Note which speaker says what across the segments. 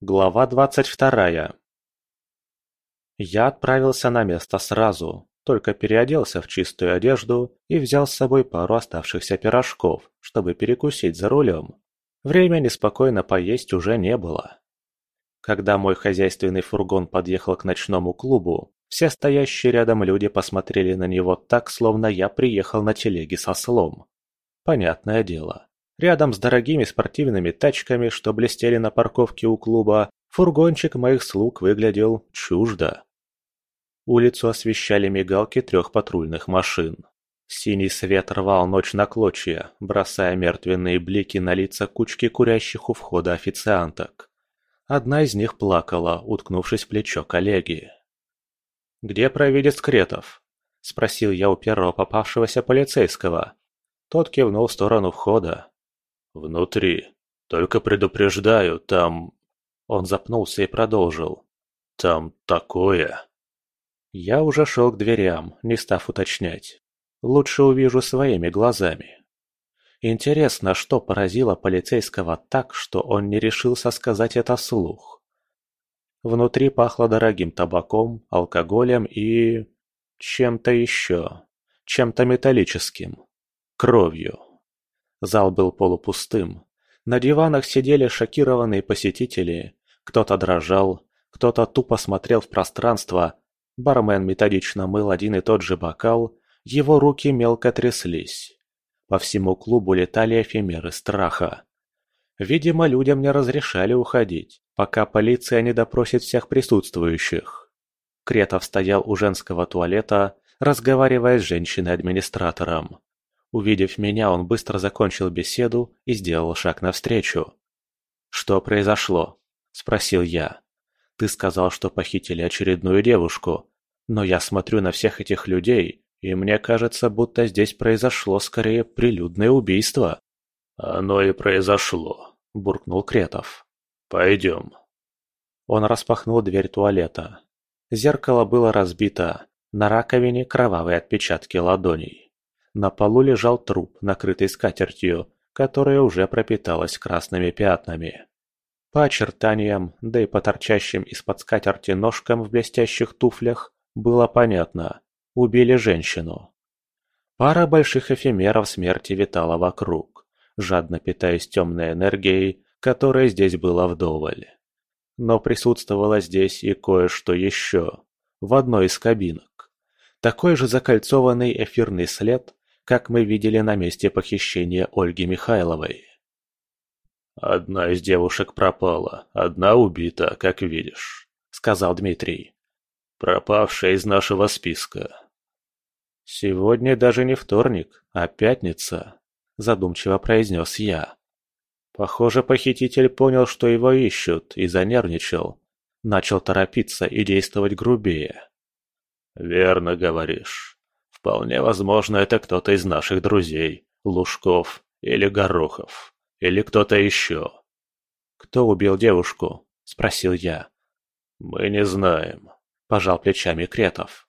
Speaker 1: Глава двадцать вторая Я отправился на место сразу, только переоделся в чистую одежду и взял с собой пару оставшихся пирожков, чтобы перекусить за рулем. Времени спокойно поесть уже не было. Когда мой хозяйственный фургон подъехал к ночному клубу, все стоящие рядом люди посмотрели на него так, словно я приехал на телеге со слом. Понятное дело. Рядом с дорогими спортивными тачками, что блестели на парковке у клуба, фургончик моих слуг выглядел чуждо. Улицу освещали мигалки трех патрульных машин. Синий свет рвал ночь на клочья, бросая мертвенные блики на лица кучки курящих у входа официанток. Одна из них плакала, уткнувшись в плечо коллеги. «Где провидец Кретов?» – спросил я у первого попавшегося полицейского. Тот кивнул в сторону входа. «Внутри. Только предупреждаю, там...» Он запнулся и продолжил. «Там такое...» Я уже шел к дверям, не став уточнять. Лучше увижу своими глазами. Интересно, что поразило полицейского так, что он не решился сказать это вслух. Внутри пахло дорогим табаком, алкоголем и... чем-то еще. Чем-то металлическим. Кровью. Зал был полупустым. На диванах сидели шокированные посетители. Кто-то дрожал, кто-то тупо смотрел в пространство. Бармен методично мыл один и тот же бокал, его руки мелко тряслись. По всему клубу летали эфемеры страха. Видимо, людям не разрешали уходить, пока полиция не допросит всех присутствующих. Кретов стоял у женского туалета, разговаривая с женщиной-администратором. Увидев меня, он быстро закончил беседу и сделал шаг навстречу. «Что произошло?» – спросил я. «Ты сказал, что похитили очередную девушку, но я смотрю на всех этих людей, и мне кажется, будто здесь произошло скорее прилюдное убийство». «Оно и произошло», – буркнул Кретов. «Пойдем». Он распахнул дверь туалета. Зеркало было разбито, на раковине кровавые отпечатки ладоней. На полу лежал труп, накрытый скатертью, которая уже пропиталась красными пятнами. По очертаниям, да и по торчащим из-под скатерти ножкам в блестящих туфлях, было понятно – убили женщину. Пара больших эфемеров смерти витала вокруг, жадно питаясь темной энергией, которой здесь было вдоволь. Но присутствовало здесь и кое-что еще, в одной из кабинок. Такой же закольцованный эфирный след, как мы видели на месте похищения Ольги Михайловой. «Одна из девушек пропала, одна убита, как видишь», — сказал Дмитрий. «Пропавшая из нашего списка». «Сегодня даже не вторник, а пятница», — задумчиво произнес я. Похоже, похититель понял, что его ищут, и занервничал. Начал торопиться и действовать грубее. «Верно говоришь. Вполне возможно, это кто-то из наших друзей, Лужков или Горохов, или кто-то еще. «Кто убил девушку?» – спросил я. «Мы не знаем», – пожал плечами Кретов.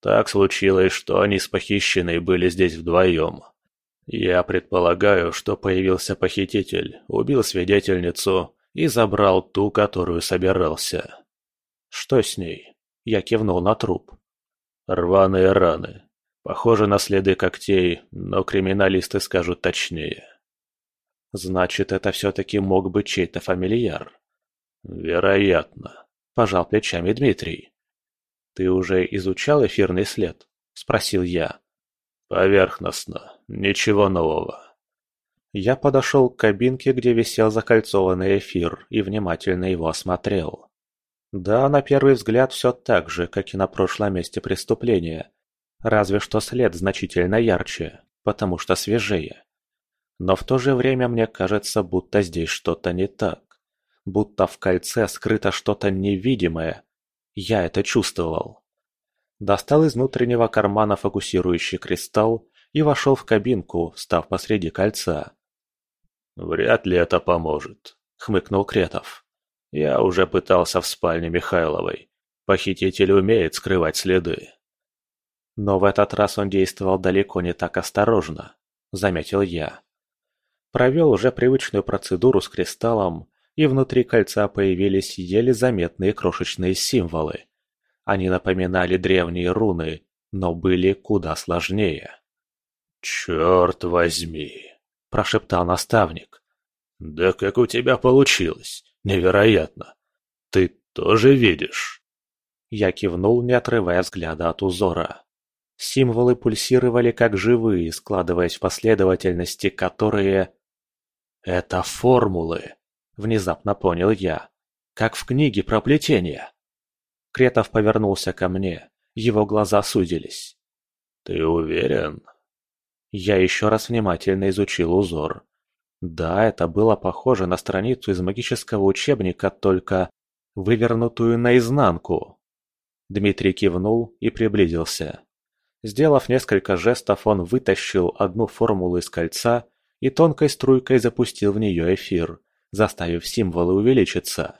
Speaker 1: «Так случилось, что они с похищенной были здесь вдвоем. Я предполагаю, что появился похититель, убил свидетельницу и забрал ту, которую собирался». «Что с ней?» – я кивнул на труп. «Рваные раны. Похоже на следы когтей, но криминалисты скажут точнее. Значит, это все-таки мог быть чей-то фамильяр. Вероятно, пожал плечами Дмитрий. Ты уже изучал эфирный след? Спросил я. Поверхностно, ничего нового. Я подошел к кабинке, где висел закольцованный эфир, и внимательно его осмотрел. Да, на первый взгляд все так же, как и на прошлом месте преступления, Разве что след значительно ярче, потому что свежее. Но в то же время мне кажется, будто здесь что-то не так. Будто в кольце скрыто что-то невидимое. Я это чувствовал. Достал из внутреннего кармана фокусирующий кристалл и вошел в кабинку, став посреди кольца. «Вряд ли это поможет», — хмыкнул Кретов. «Я уже пытался в спальне Михайловой. Похититель умеет скрывать следы». Но в этот раз он действовал далеко не так осторожно, заметил я. Провел уже привычную процедуру с кристаллом, и внутри кольца появились еле заметные крошечные символы. Они напоминали древние руны, но были куда сложнее.
Speaker 2: «Черт возьми!»
Speaker 1: – прошептал наставник.
Speaker 2: «Да как у тебя получилось! Невероятно! Ты тоже видишь?»
Speaker 1: Я кивнул, не отрывая взгляда от узора. Символы пульсировали как живые, складываясь в последовательности, которые... «Это формулы!» – внезапно понял я. «Как в книге про плетение!» Кретов повернулся ко мне. Его глаза сузились.
Speaker 2: «Ты уверен?»
Speaker 1: Я еще раз внимательно изучил узор. Да, это было похоже на страницу из магического учебника, только вывернутую наизнанку. Дмитрий кивнул и приблизился. Сделав несколько жестов, он вытащил одну формулу из кольца и тонкой струйкой запустил в нее эфир, заставив символы увеличиться.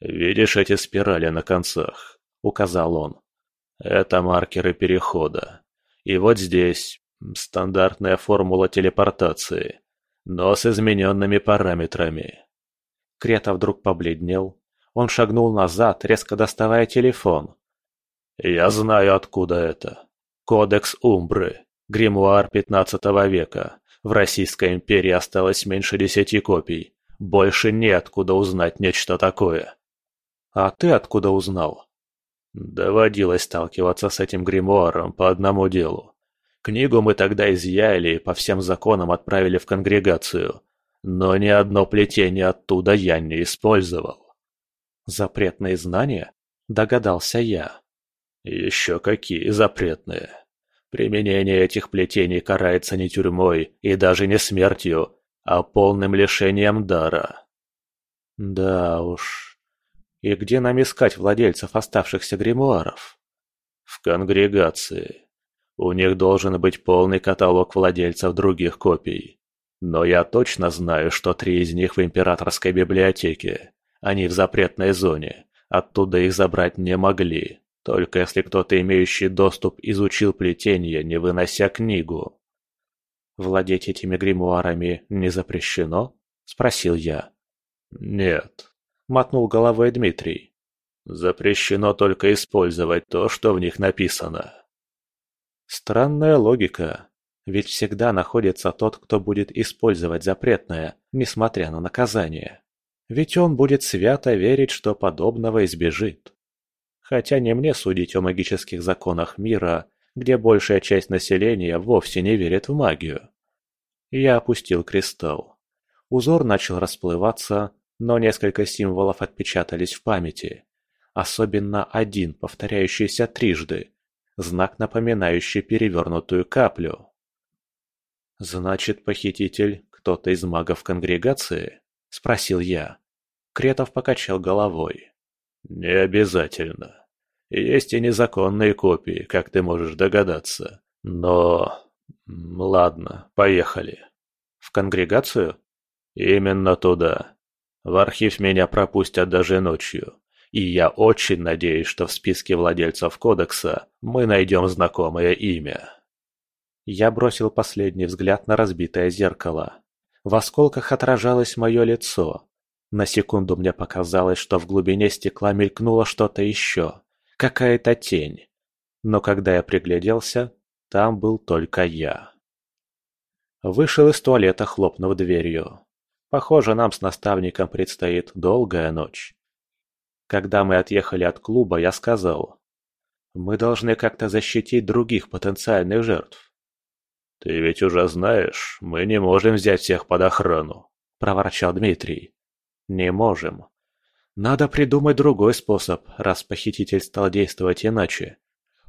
Speaker 2: «Видишь эти спирали на концах?» — указал он. «Это маркеры перехода. И вот здесь стандартная формула телепортации, но с измененными параметрами».
Speaker 1: Крета вдруг побледнел. Он шагнул назад, резко доставая телефон.
Speaker 2: «Я знаю, откуда это. Кодекс Умбры. Гримуар 15 века. В Российской империи осталось меньше десяти копий. Больше неоткуда узнать нечто такое.
Speaker 1: А ты откуда узнал?
Speaker 2: Доводилось сталкиваться с этим гримуаром по одному делу. Книгу мы тогда изъяли и по всем законам отправили в конгрегацию. Но ни одно плетение оттуда я не использовал.
Speaker 1: Запретные знания? Догадался я.
Speaker 2: Еще какие запретные. Применение этих плетений карается не тюрьмой и даже не смертью, а полным лишением дара.
Speaker 1: Да уж. И где нам искать владельцев оставшихся гримуаров?
Speaker 2: В конгрегации. У них должен быть полный каталог владельцев других копий. Но я точно знаю, что три из них в императорской библиотеке. Они в запретной зоне. Оттуда их забрать не могли. Только если кто-то, имеющий доступ, изучил плетение, не вынося книгу.
Speaker 1: «Владеть этими гримуарами не запрещено?» – спросил я.
Speaker 2: «Нет», –
Speaker 1: мотнул головой Дмитрий.
Speaker 2: «Запрещено только использовать то, что в них написано».
Speaker 1: Странная логика, ведь всегда находится тот, кто будет использовать запретное, несмотря на наказание. Ведь он будет свято верить, что подобного избежит. Хотя не мне судить о магических законах мира, где большая часть населения вовсе не верит в магию. Я опустил кристалл. Узор начал расплываться, но несколько символов отпечатались в памяти. Особенно один, повторяющийся трижды. Знак, напоминающий перевернутую каплю. «Значит, похититель кто-то из магов конгрегации?» – спросил я. Кретов покачал головой.
Speaker 2: «Не обязательно. Есть и незаконные копии, как ты можешь догадаться. Но... Ладно, поехали.
Speaker 1: В конгрегацию?
Speaker 2: Именно туда. В архив меня пропустят даже ночью. И я очень надеюсь, что в списке владельцев кодекса мы найдем знакомое имя.
Speaker 1: Я бросил последний взгляд на разбитое зеркало. В осколках отражалось мое лицо, на секунду мне показалось, что в глубине стекла мелькнуло что-то еще, какая-то тень. Но когда я пригляделся, там был только я. Вышел из туалета, хлопнув дверью. Похоже, нам с наставником предстоит долгая ночь. Когда мы отъехали от клуба, я сказал, «Мы должны как-то защитить других потенциальных жертв».
Speaker 2: «Ты ведь уже знаешь, мы не можем взять всех под охрану», – проворчал Дмитрий.
Speaker 1: Не можем. Надо придумать другой способ, раз похититель стал действовать иначе.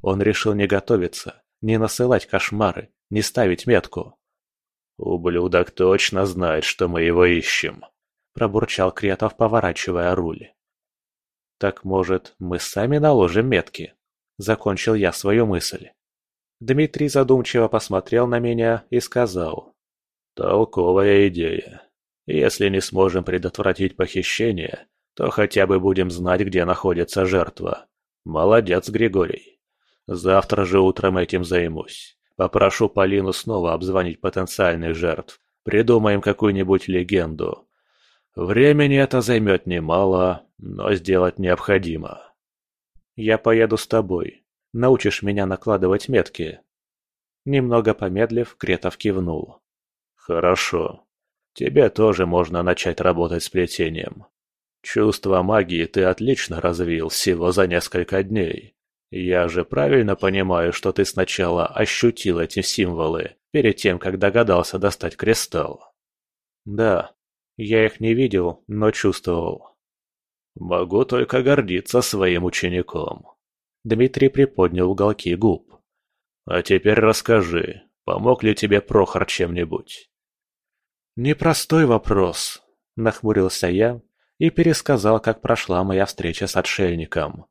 Speaker 1: Он решил не готовиться, не насылать кошмары, не ставить метку.
Speaker 2: «Ублюдок точно знает, что мы его ищем», – пробурчал Кретов, поворачивая руль.
Speaker 1: «Так, может, мы сами наложим метки?» – закончил я свою мысль. Дмитрий задумчиво посмотрел на меня и сказал.
Speaker 2: «Толковая идея. Если не сможем предотвратить похищение, то хотя бы будем знать, где находится жертва. Молодец, Григорий. Завтра же утром этим займусь. Попрошу Полину снова обзвонить потенциальных жертв. Придумаем какую-нибудь легенду. Времени это займет немало, но сделать необходимо.
Speaker 1: Я поеду с тобой. Научишь меня накладывать метки. Немного помедлив, Кретов кивнул.
Speaker 2: Хорошо. Тебе тоже можно начать работать с плетением. Чувство магии ты отлично развил всего за несколько дней. Я же правильно понимаю, что ты сначала ощутил эти символы, перед тем, как догадался достать кристалл?
Speaker 1: Да, я их не видел, но чувствовал.
Speaker 2: Могу только гордиться своим учеником.
Speaker 1: Дмитрий приподнял уголки губ.
Speaker 2: А теперь расскажи, помог ли тебе Прохор чем-нибудь?
Speaker 1: Непростой вопрос, нахмурился я и пересказал, как прошла моя встреча с отшельником.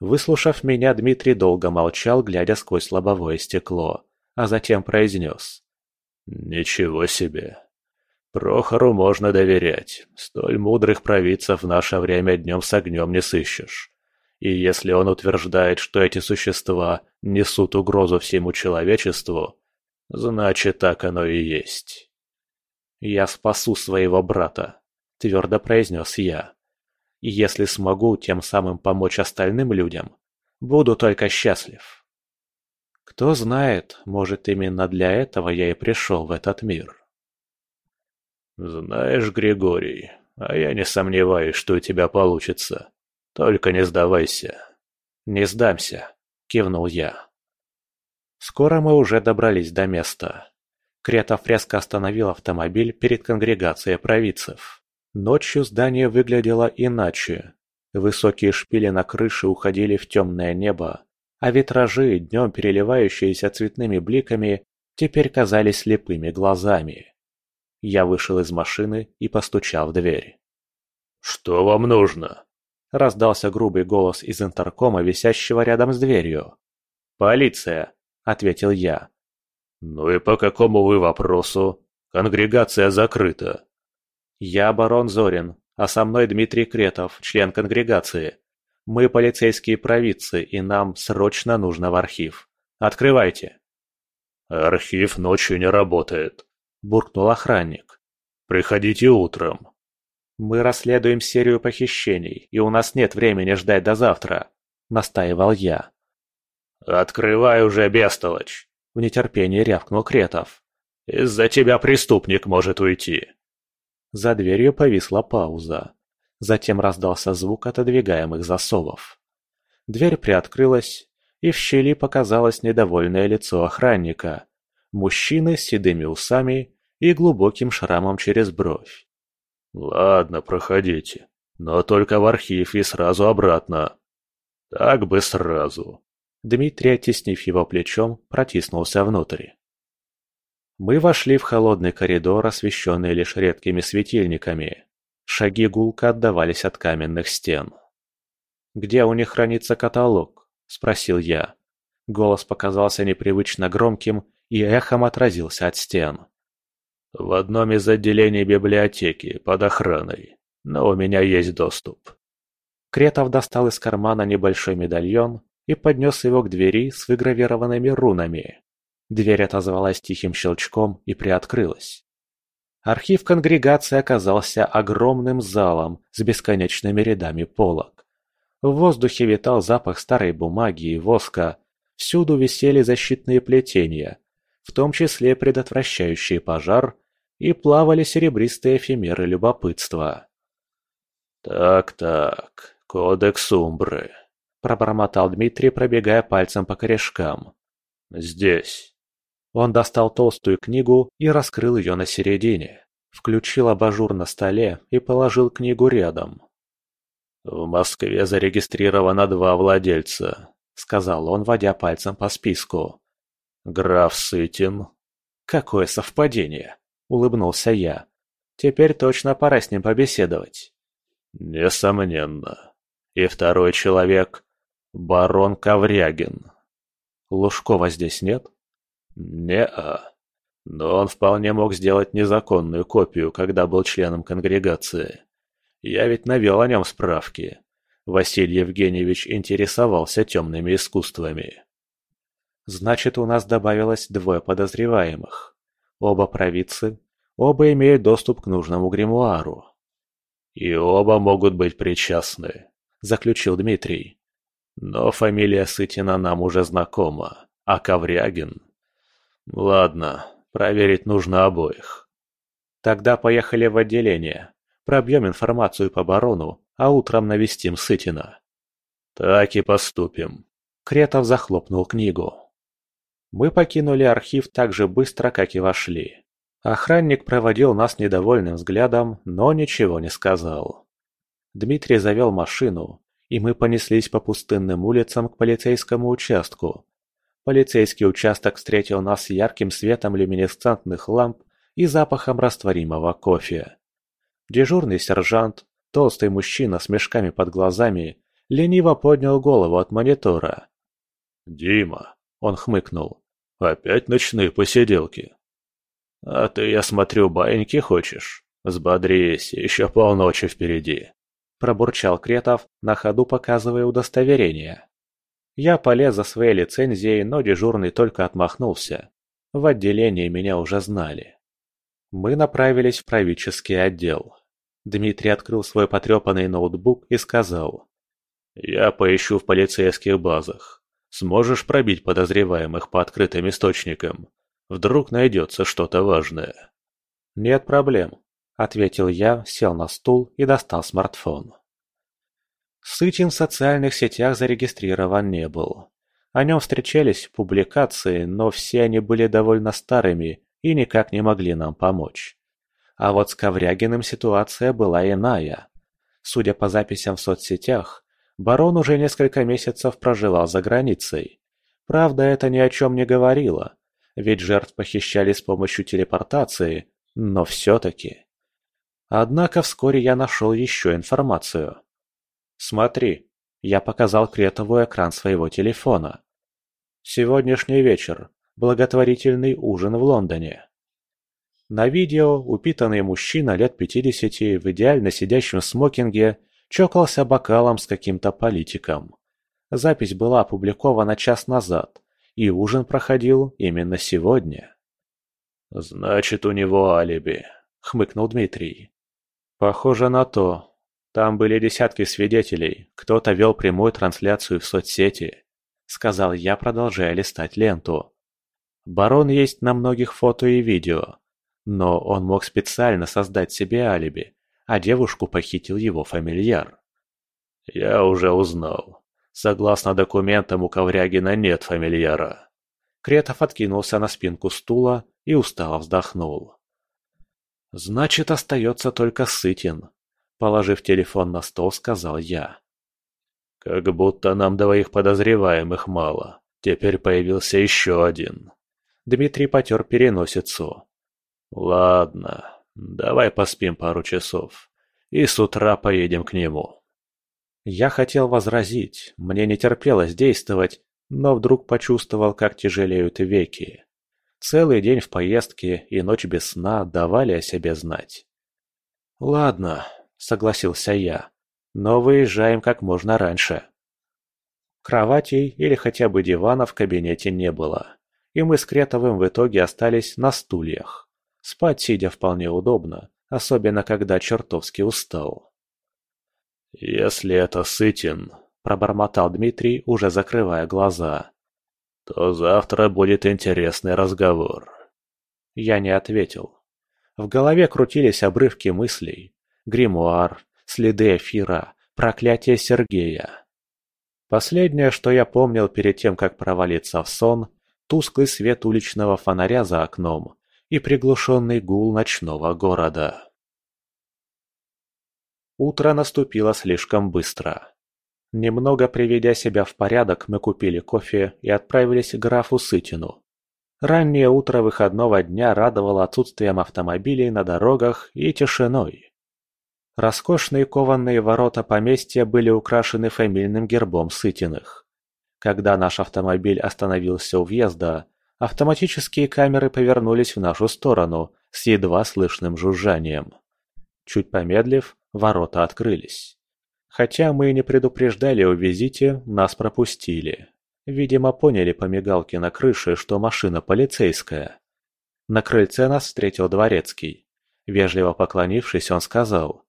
Speaker 1: Выслушав меня, Дмитрий долго молчал, глядя сквозь лобовое стекло, а затем произнес.
Speaker 2: «Ничего себе! Прохору можно доверять. Столь мудрых провидцев в наше время днем с огнем не сыщешь. И если он утверждает, что эти существа несут угрозу всему человечеству, значит так оно и есть.
Speaker 1: «Я спасу своего брата», — твердо произнес я. «И если смогу тем самым помочь остальным людям, буду только счастлив». Кто знает, может именно для этого я и пришел в этот мир.
Speaker 2: «Знаешь, Григорий, а я не сомневаюсь, что у тебя получится. Только не сдавайся».
Speaker 1: «Не сдамся», — кивнул я. Скоро мы уже добрались до места. Кретов резко остановил автомобиль перед конгрегацией провидцев. Ночью здание выглядело иначе. Высокие шпили на крыше уходили в темное небо, а витражи, днем переливающиеся цветными бликами, теперь казались слепыми глазами. Я вышел из машины и постучал в дверь.
Speaker 2: «Что вам нужно?»
Speaker 1: – раздался грубый голос из интеркома, висящего рядом с дверью. «Полиция!» – ответил я.
Speaker 2: «Ну и по какому вы вопросу? Конгрегация закрыта».
Speaker 1: «Я барон Зорин, а со мной Дмитрий Кретов, член конгрегации. Мы полицейские провидцы, и нам срочно нужно в архив. Открывайте».
Speaker 2: «Архив ночью не работает», – буркнул охранник. «Приходите утром».
Speaker 1: «Мы расследуем серию похищений, и у нас нет времени ждать до завтра», – настаивал я.
Speaker 2: «Открывай уже, бестолочь!» – в нетерпении рявкнул Кретов. «Из-за тебя преступник может уйти».
Speaker 1: За дверью повисла пауза. Затем раздался звук отодвигаемых засовов. Дверь приоткрылась, и в щели показалось недовольное лицо охранника. Мужчины с седыми усами и глубоким шрамом через бровь.
Speaker 2: «Ладно, проходите, но только в архив и сразу обратно. Так бы сразу».
Speaker 1: Дмитрий, оттеснив его плечом, протиснулся внутрь. Мы вошли в холодный коридор, освещенный лишь редкими светильниками. Шаги гулко отдавались от каменных стен. «Где у них хранится каталог?» – спросил я. Голос показался непривычно громким и эхом отразился от стен.
Speaker 2: «В одном из отделений библиотеки, под охраной. Но у меня есть доступ».
Speaker 1: Кретов достал из кармана небольшой медальон и поднес его к двери с выгравированными рунами. Дверь отозвалась тихим щелчком и приоткрылась. Архив конгрегации оказался огромным залом с бесконечными рядами полок. В воздухе витал запах старой бумаги и воска, всюду висели защитные плетения, в том числе предотвращающие пожар, и плавали серебристые эфемеры любопытства.
Speaker 2: «Так-так, кодекс Умбры», — пробормотал Дмитрий, пробегая пальцем по корешкам. «Здесь».
Speaker 1: Он достал толстую книгу и раскрыл ее на середине. Включил абажур на столе и положил книгу рядом.
Speaker 2: «В Москве зарегистрировано два владельца», — сказал он, водя пальцем по списку. «Граф Сытин».
Speaker 1: «Какое совпадение!» — улыбнулся я. «Теперь точно пора с ним побеседовать».
Speaker 2: «Несомненно. И второй человек — барон Коврягин».
Speaker 1: «Лужкова здесь нет?»
Speaker 2: «Не-а. Но он вполне мог сделать незаконную копию, когда был членом конгрегации. Я ведь навел о нем справки. Василий Евгеньевич интересовался темными искусствами».
Speaker 1: Значит, у нас добавилось двое подозреваемых. Оба провидцы, оба имеют доступ к нужному гримуару.
Speaker 2: «И оба могут быть причастны», – заключил Дмитрий. «Но фамилия Сытина нам уже знакома, а Коврягин...» «Ладно, проверить нужно обоих».
Speaker 1: «Тогда поехали в отделение. Пробьем информацию по барону, а утром навестим Сытина».
Speaker 2: «Так и поступим».
Speaker 1: Кретов захлопнул книгу. Мы покинули архив так же быстро, как и вошли. Охранник проводил нас недовольным взглядом, но ничего не сказал. Дмитрий завел машину, и мы понеслись по пустынным улицам к полицейскому участку. Полицейский участок встретил нас ярким светом люминесцентных ламп и запахом растворимого кофе. Дежурный сержант, толстый мужчина с мешками под глазами, лениво поднял голову от монитора.
Speaker 2: «Дима», — он хмыкнул, — «опять ночные посиделки». «А ты, я смотрю, баиньки хочешь? Взбодрись, еще полночи впереди», — пробурчал Кретов, на ходу показывая удостоверение.
Speaker 1: Я полез за своей лицензией, но дежурный только отмахнулся. В отделении меня уже знали. Мы направились в правительский отдел. Дмитрий открыл свой потрепанный ноутбук и сказал.
Speaker 2: «Я поищу в полицейских базах. Сможешь пробить подозреваемых по открытым источникам? Вдруг найдется что-то важное».
Speaker 1: «Нет проблем», — ответил я, сел на стул и достал смартфон. Сытин в социальных сетях зарегистрирован не был. О нем встречались публикации, но все они были довольно старыми и никак не могли нам помочь. А вот с Коврягиным ситуация была иная. Судя по записям в соцсетях, барон уже несколько месяцев проживал за границей. Правда, это ни о чем не говорило, ведь жертв похищали с помощью телепортации, но все-таки. Однако вскоре я нашел еще информацию. Смотри, я показал Кретову экран своего телефона. Сегодняшний вечер. Благотворительный ужин в Лондоне. На видео упитанный мужчина лет 50 в идеально сидящем смокинге чокался бокалом с каким-то политиком. Запись была опубликована час назад, и ужин проходил именно сегодня.
Speaker 2: «Значит, у него алиби», — хмыкнул Дмитрий.
Speaker 1: «Похоже на то. Там были десятки свидетелей, кто-то вел прямую трансляцию в соцсети», — сказал я, продолжая листать ленту. «Барон есть на многих фото и видео, но он мог специально создать себе алиби, а девушку похитил его фамильяр.
Speaker 2: «Я уже узнал. Согласно документам, у Коврягина нет фамильяра».
Speaker 1: Кретов откинулся на спинку стула и устало вздохнул. «Значит, остается только Сытин», — положив телефон на стол, сказал я.
Speaker 2: «Как будто нам двоих подозреваемых мало. Теперь появился еще один».
Speaker 1: Дмитрий потер переносицу.
Speaker 2: Ладно, давай поспим пару часов. И с утра поедем к нему.
Speaker 1: Я хотел возразить, мне не терпелось действовать, но вдруг почувствовал, как тяжелеют веки. Целый день в поездке и ночь без сна давали о себе знать. «Ладно», — согласился я, — «но выезжаем как можно раньше». Кроватей или хотя бы дивана в кабинете не было, и мы с Кретовым в итоге остались на стульях. Спать сидя вполне удобно, особенно когда чертовски устал.
Speaker 2: «Если это Сытин», – пробормотал Дмитрий, уже закрывая глаза, – «то завтра будет интересный разговор».
Speaker 1: Я не ответил. В голове крутились обрывки мыслей. Гримуар, следы эфира, проклятие Сергея. Последнее, что я помнил перед тем, как провалиться в сон, тусклый свет уличного фонаря за окном и приглушенный гул ночного города. Утро наступило слишком быстро. Немного приведя себя в порядок, мы купили кофе и отправились к графу Сытину. Раннее утро выходного дня радовало отсутствием автомобилей на дорогах и тишиной. Роскошные кованные ворота поместья были украшены фамильным гербом Сытиных. Когда наш автомобиль остановился у въезда, Автоматические камеры повернулись в нашу сторону с едва слышным жужжанием. Чуть помедлив, ворота открылись. Хотя мы и не предупреждали о визите, нас пропустили. Видимо, поняли по мигалке на крыше, что машина полицейская. На крыльце нас встретил дворецкий. Вежливо поклонившись, он сказал.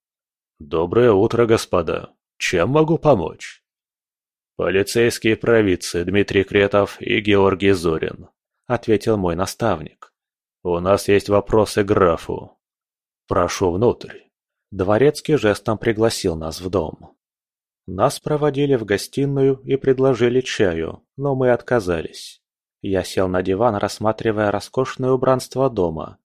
Speaker 2: «Доброе утро, господа. Чем могу помочь?» «Полицейские провидцы Дмитрий Кретов и Георгий Зорин», — ответил мой наставник. «У нас есть вопросы графу. Прошу внутрь». Дворецкий жестом пригласил нас в дом. Нас проводили в гостиную и предложили чаю, но мы отказались. Я сел на диван, рассматривая роскошное убранство дома.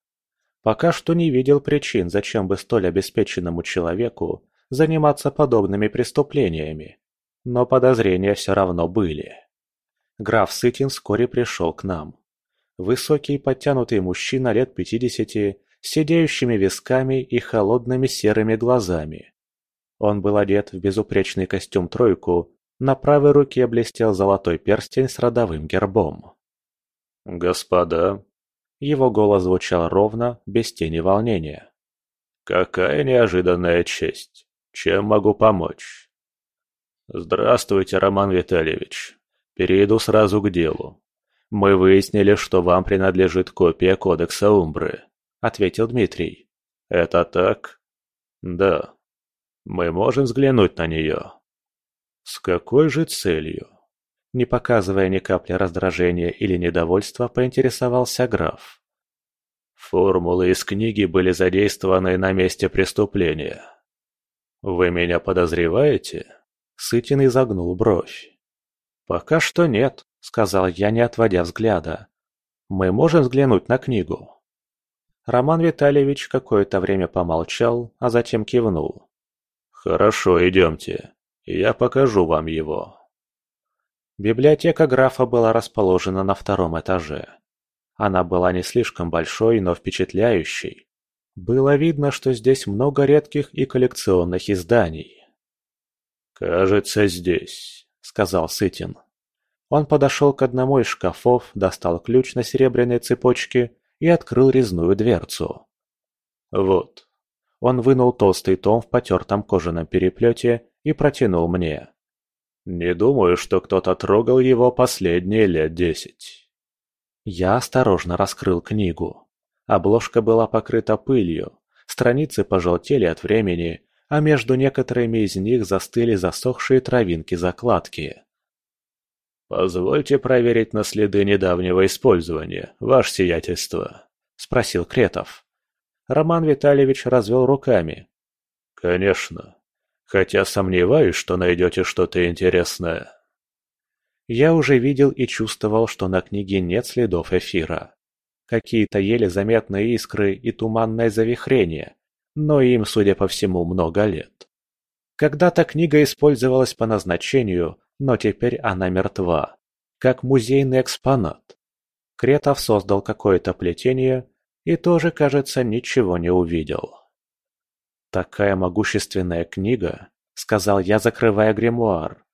Speaker 2: Пока что не видел причин, зачем бы столь обеспеченному человеку заниматься подобными преступлениями. Но подозрения все равно были. Граф Сытин вскоре пришел к нам. Высокий подтянутый мужчина лет 50 седеющими висками и холодными серыми глазами. Он был одет в безупречный костюм-тройку, на правой руке блестел золотой перстень с родовым гербом.
Speaker 1: «Господа!» Его голос звучал ровно, без тени волнения. «Какая неожиданная честь! Чем могу помочь?» «Здравствуйте, Роман Витальевич. Перейду сразу к делу. Мы выяснили, что вам принадлежит копия Кодекса Умбры ответил Дмитрий. «Это так?» «Да», мы можем взглянуть на нее. С какой же целью? Не показывая ни капли раздражения или недовольства, поинтересовался граф. Формулы из книги были задействованы на месте преступления. Вы меня подозреваете? Сытин изогнул бровь. «Пока что нет», — сказал я, не отводя взгляда. «Мы можем взглянуть на книгу?» Роман Витальевич какое-то время помолчал, а затем кивнул. «Хорошо, идемте. Я покажу вам его». Библиотека графа была расположена на втором этаже. Она была не слишком большой, но впечатляющей. Было видно, что здесь много редких и коллекционных изданий. «Кажется, здесь», — сказал Сытин. Он подошел к одному из шкафов, достал ключ на серебряной цепочке и открыл резную дверцу. «Вот, он вынул толстый том в потертом кожаном переплете и протянул мне. Не думаю, что кто-то трогал его последние лет десять. Я осторожно раскрыл книгу. Обложка была покрыта пылью, страницы пожелтели от времени, а между некоторыми из них застыли засохшие травинки закладки. «Позвольте проверить на следы недавнего использования, ваше сиятельство», — спросил Кретов. Роман Витальевич развел руками. «Конечно. Хотя сомневаюсь, что найдете что-то интересное». Я уже видел и чувствовал, что на книге нет следов эфира. Какие-то еле заметные искры и туманное завихрение, но им, судя по всему, много лет. Когда-то книга использовалась по назначению, но теперь она мертва, как музейный экспонат. Кретов создал какое-то плетение, и тоже, кажется, ничего не увидел. «Такая могущественная книга», — сказал я, закрывая гримуар.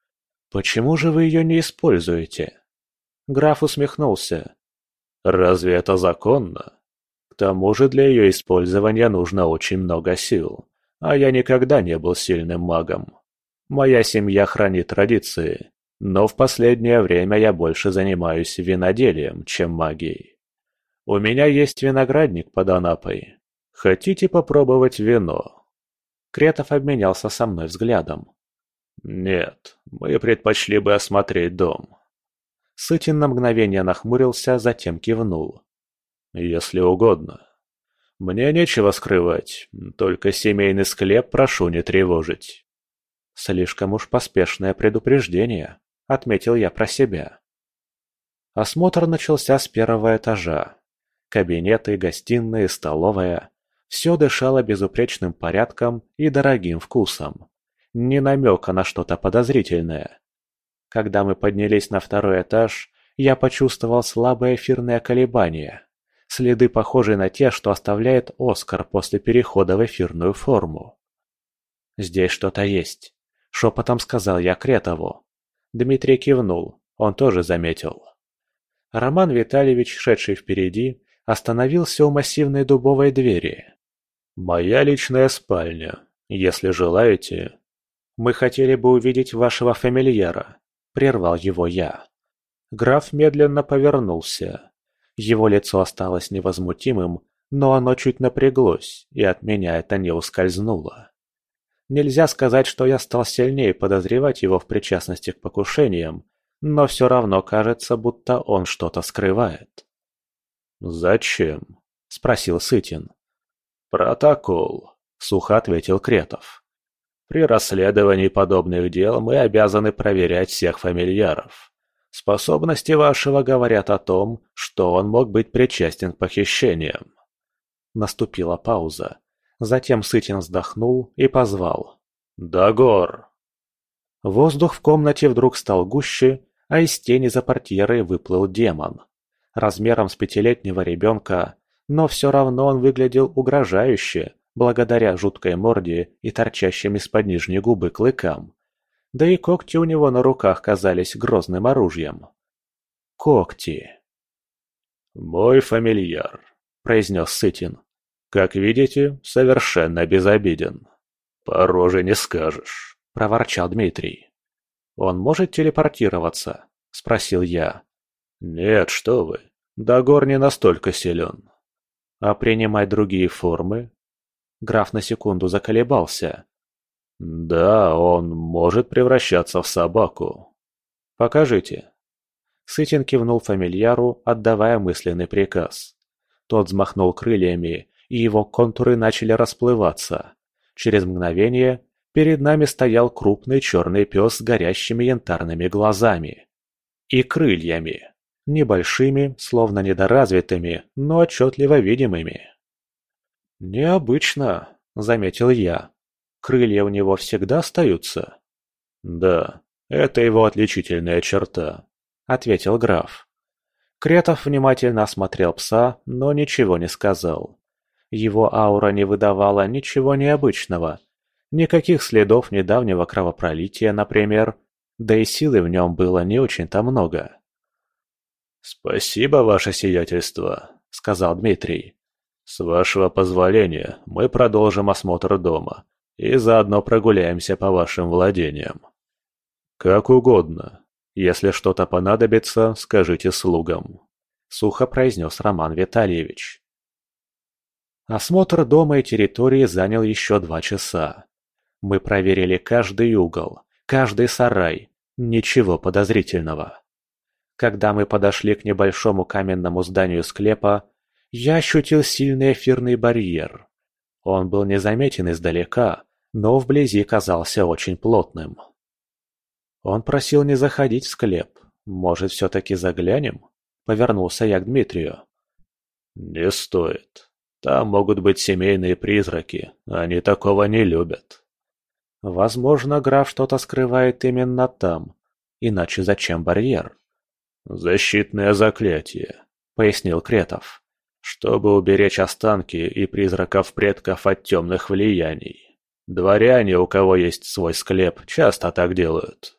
Speaker 1: «Почему же вы ее не используете?» Граф усмехнулся. «Разве это законно? К тому же для ее использования нужно очень много сил, а я никогда не был сильным магом. Моя семья хранит традиции, но в последнее время я больше занимаюсь виноделием, чем магией. У меня есть виноградник под Анапой. Хотите попробовать вино?» Кретов обменялся со мной взглядом. «Нет, мы предпочли бы осмотреть дом». Сытин на мгновение нахмурился, затем кивнул. «Если угодно. Мне нечего скрывать, только семейный склеп прошу не тревожить». «Слишком уж поспешное предупреждение», — отметил я про себя. Осмотр начался с первого этажа. Кабинеты, гостиные, столовая. Все дышало безупречным порядком и дорогим вкусом. Ни намека на что-то подозрительное. Когда мы поднялись на второй этаж, я почувствовал слабое эфирное колебание. Следы похожие на те, что оставляет Оскар после перехода в эфирную форму. «Здесь что-то есть», — шепотом сказал я Кретову. Дмитрий кивнул, он тоже заметил. Роман Витальевич, шедший впереди, остановился у массивной дубовой двери. «Моя личная спальня. Если желаете...» «Мы хотели бы увидеть вашего фамильяра», — прервал его я. Граф медленно повернулся. Его лицо осталось невозмутимым, но оно чуть напряглось, и от меня это не ускользнуло. Нельзя сказать, что я стал сильнее подозревать его в причастности к покушениям, но все равно кажется, будто он что-то скрывает.
Speaker 2: «Зачем?» – спросил Сытин.
Speaker 1: «Протокол», – сухо ответил Кретов. «При расследовании подобных дел мы обязаны проверять всех фамильяров. Способности вашего говорят о том, что он мог быть причастен к похищениям». Наступила пауза. Затем Сытин вздохнул и позвал. «Дагор!» Воздух в комнате вдруг стал гуще, а из тени за портьерой выплыл демон. Размером с пятилетнего ребенка, но все равно он выглядел угрожающе, благодаря жуткой морде и торчащим из-под нижней губы клыкам. Да и когти у него на руках казались грозным оружием. Когти. «Мой фамильяр», — произнес Сытин. Как видите, совершенно безобиден. По роже не скажешь, проворчал Дмитрий. Он может телепортироваться? Спросил я. Нет, что вы. Дагор не настолько силен. А принимать другие формы? Граф на секунду заколебался. Да, он может превращаться в собаку. Покажите. Сытин кивнул фамильяру, отдавая мысленный приказ. Тот взмахнул крыльями и его контуры начали расплываться. Через мгновение перед нами стоял крупный черный пес с горящими янтарными глазами. И крыльями. Небольшими, словно недоразвитыми, но отчетливо видимыми. «Необычно», — заметил я. «Крылья у него всегда остаются?» «Да, это его отличительная черта», — ответил граф. Кретов внимательно осмотрел пса, но ничего не сказал. Его аура не выдавала ничего необычного. Никаких следов недавнего кровопролития, например. Да и силы в нем было не очень-то много. «Спасибо, ваше сиятельство», — сказал Дмитрий. «С вашего позволения мы продолжим осмотр дома и заодно прогуляемся по вашим владениям». «Как угодно. Если что-то понадобится, скажите слугам», — сухо произнес Роман Витальевич. Осмотр дома и территории занял еще два часа. Мы проверили каждый угол, каждый сарай, ничего подозрительного. Когда мы подошли к небольшому каменному зданию склепа, я ощутил сильный эфирный барьер. Он был незаметен издалека, но вблизи казался очень плотным. Он просил не заходить в склеп. Может, все-таки заглянем? Повернулся я к Дмитрию. «Не стоит», там могут быть семейные призраки, они такого не любят. Возможно, граф что-то скрывает именно там. Иначе зачем барьер? Защитное заклятие, пояснил Кретов. Чтобы уберечь останки и призраков предков от темных влияний. Дворяне, у кого есть свой склеп, часто так делают.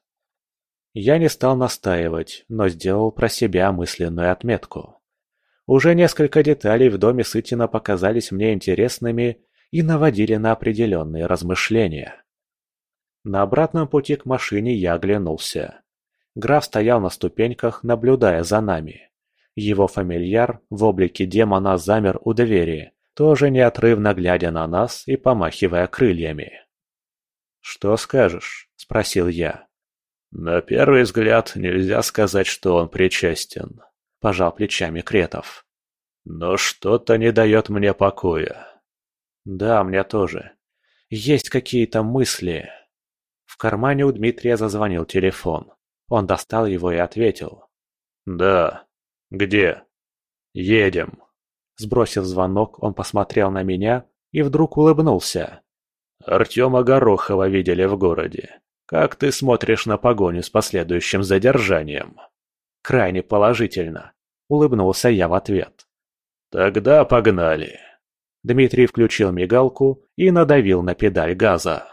Speaker 1: Я не стал настаивать, но сделал про себя мысленную отметку. Уже несколько деталей в доме Сытина показались мне интересными и наводили на определенные размышления. На обратном пути к машине я оглянулся. Граф стоял на ступеньках, наблюдая за нами. Его фамильяр в облике демона замер у двери, тоже неотрывно глядя на нас и помахивая крыльями. «Что скажешь?» – спросил я. «На первый взгляд нельзя сказать, что он причастен», пожал плечами Кретов. «Но что-то не дает мне покоя». «Да, мне тоже. Есть какие-то мысли». В кармане у Дмитрия зазвонил телефон. Он достал его и ответил. «Да. Где?» «Едем». Сбросив звонок, он посмотрел на меня и вдруг улыбнулся. «Артема Горохова видели в городе. Как ты смотришь на погоню с последующим задержанием?» Крайне положительно», — улыбнулся я в ответ. «Тогда погнали». Дмитрий включил мигалку и надавил на педаль газа.